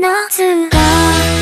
夏が